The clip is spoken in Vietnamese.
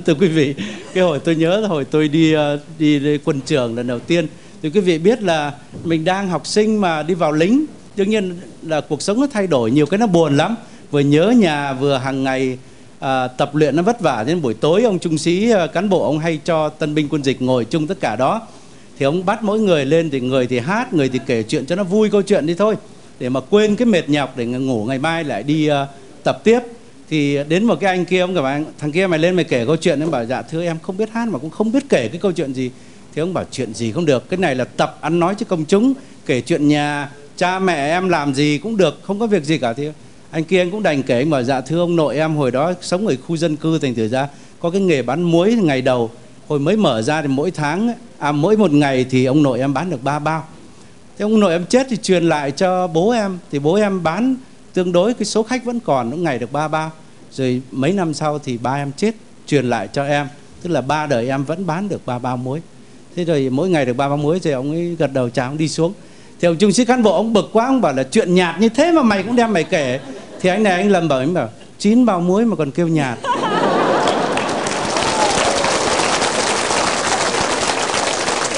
thưa quý vị cái hồi tôi nhớ là hồi tôi đi ờ, đi, đi quân trường lần đầu tiên thì quý vị biết là mình đang học sinh mà đi vào lính đương nhiên là cuộc sống nó thay đổi nhiều cái nó buồn lắm. Vừa nhớ nhà vừa hàng ngày à, tập luyện nó vất vả nên buổi tối ông trung sĩ à, cán bộ ông hay cho tân binh quân dịch ngồi chung tất cả đó. Thì ông bắt mỗi người lên thì người thì hát người thì kể chuyện cho nó vui câu chuyện đi thôi để mà quên cái mệt nhọc để ngủ ngày mai lại đi à, tập tiếp thì đến một cái anh kia, ông bảo thằng kia mày lên mày kể câu chuyện em bảo dạ thưa em, không biết hát mà cũng không biết kể cái câu chuyện gì. Thì ông bảo, chuyện gì không được, cái này là tập ăn nói chứ công chúng, kể chuyện nhà, cha mẹ em làm gì cũng được, không có việc gì cả. Thì anh kia anh cũng đành kể anh bảo dạ thưa ông, nội em hồi đó sống ở khu dân cư thành thử ra, có cái nghề bán muối ngày đầu, hồi mới mở ra thì mỗi tháng à mỗi một ngày thì ông nội em bán được ba bao. Thế ông nội em chết thì truyền lại cho bố em, thì bố em bán tương đối, cái số khách vẫn còn những ngày được ba bao rồi mấy năm sau thì ba em chết, truyền lại cho em. Tức là ba đời em vẫn bán được ba bao muối. Thế rồi mỗi ngày được ba bao muối thì ông ấy gật đầu chào, ông đi xuống. Thì ông trung sĩ cán bộ, ông bực quá, ông bảo là chuyện nhạt như thế mà mày cũng đem mày kể. Thì anh này, anh lầm bảo, anh bảo, chín bao muối mà còn kêu nhạt.